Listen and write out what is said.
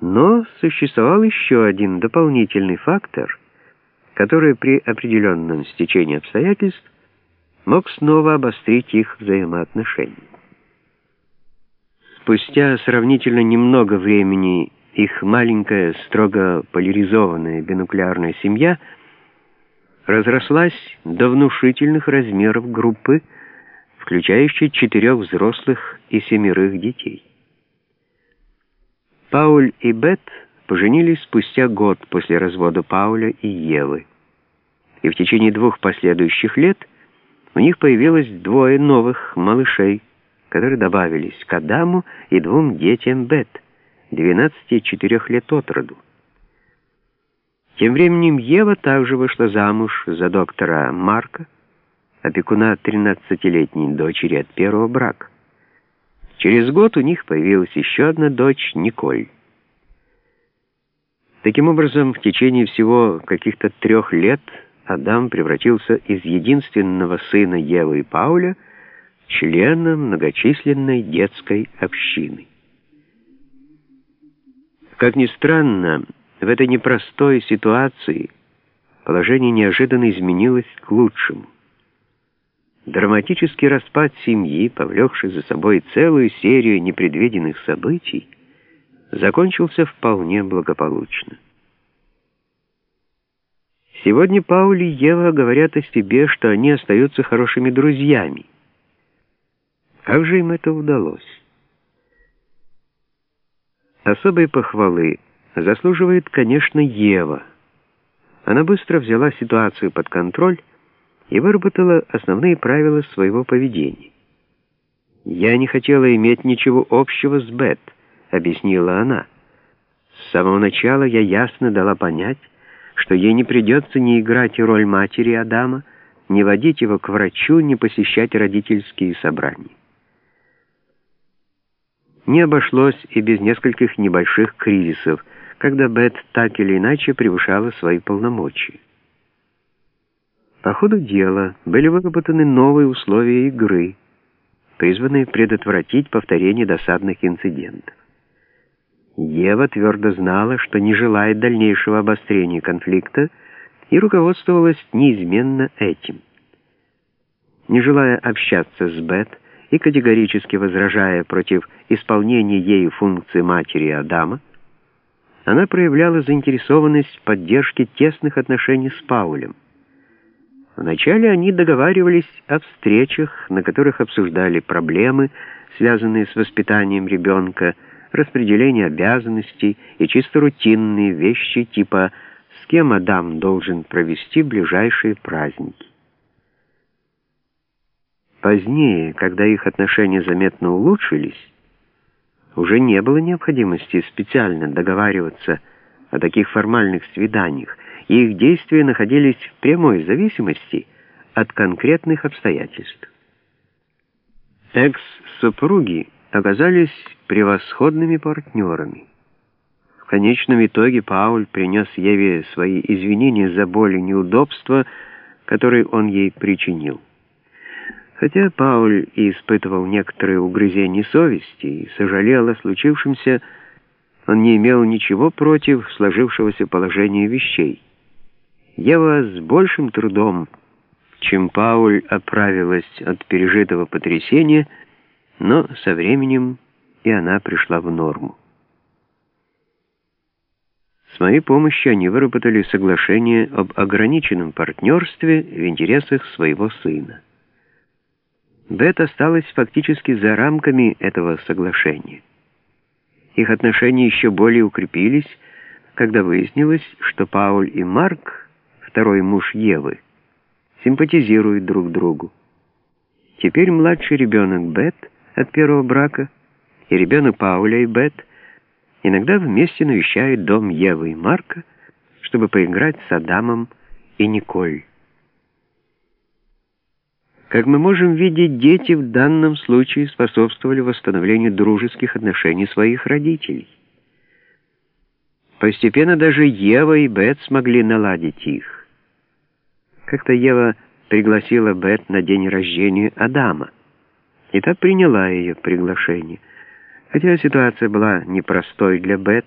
Но существовал еще один дополнительный фактор, который при определенном стечении обстоятельств мог снова обострить их взаимоотношения. Спустя сравнительно немного времени их маленькая, строго поляризованная бинуклеарная семья разрослась до внушительных размеров группы, включающей четырех взрослых и семерых детей. Пауль и Бет поженились спустя год после развода Пауля и Евы. И в течение двух последующих лет у них появилось двое новых малышей, которые добавились к Адаму и двум детям Бет, 12 и 4 лет от роду. Тем временем Ева также вышла замуж за доктора Марка, опекуна 13-летней дочери от первого брака. Через год у них появилась еще одна дочь, Николь. Таким образом, в течение всего каких-то трех лет Адам превратился из единственного сына Евы и Пауля в члена многочисленной детской общины. Как ни странно, в этой непростой ситуации положение неожиданно изменилось к лучшему. Драматический распад семьи, повлекший за собой целую серию непредвиденных событий, закончился вполне благополучно. Сегодня Пауль и Ева говорят о себе, что они остаются хорошими друзьями. Как же им это удалось? Особой похвалы заслуживает, конечно, Ева. Она быстро взяла ситуацию под контроль и выработала основные правила своего поведения. «Я не хотела иметь ничего общего с Бет», — объяснила она. «С самого начала я ясно дала понять, что ей не придется ни играть роль матери Адама, ни водить его к врачу, ни посещать родительские собрания. Не обошлось и без нескольких небольших кризисов, когда Бет так или иначе превышала свои полномочия. По ходу дела были выработаны новые условия игры, призванные предотвратить повторение досадных инцидентов. Ева твердо знала, что не желает дальнейшего обострения конфликта и руководствовалась неизменно этим. Не желая общаться с Бет и категорически возражая против исполнения ею функции матери Адама, она проявляла заинтересованность в поддержке тесных отношений с Паулем. Вначале они договаривались о встречах, на которых обсуждали проблемы, связанные с воспитанием ребенка, распределение обязанностей и чисто рутинные вещи типа «с кем Адам должен провести ближайшие праздники». Позднее, когда их отношения заметно улучшились, уже не было необходимости специально договариваться о таких формальных свиданиях, и их действия находились в прямой зависимости от конкретных обстоятельств. Экс-супруги оказались превосходными партнерами. В конечном итоге Пауль принес Еве свои извинения за боль и неудобства, которые он ей причинил. Хотя Пауль и испытывал некоторые угрызения совести и сожалел о случившемся, он не имел ничего против сложившегося положения вещей. Ева с большим трудом, чем Пауль оправилась от пережитого потрясения, но со временем и она пришла в норму. С моей помощью они выработали соглашение об ограниченном партнерстве в интересах своего сына. Бет осталась фактически за рамками этого соглашения. Их отношения еще более укрепились, когда выяснилось, что Пауль и Марк, второй муж Евы, симпатизируют друг другу. Теперь младший ребенок Бет от первого брака и ребенок Пауля и Бет иногда вместе навещают дом Евы и Марка, чтобы поиграть с Адамом и Николь. Как мы можем видеть, дети в данном случае способствовали восстановлению дружеских отношений своих родителей. Постепенно даже Ева и Бет смогли наладить их. Как-то Ева пригласила Бет на день рождения Адама, и та приняла ее приглашение. Хотя ситуация была непростой для Бет,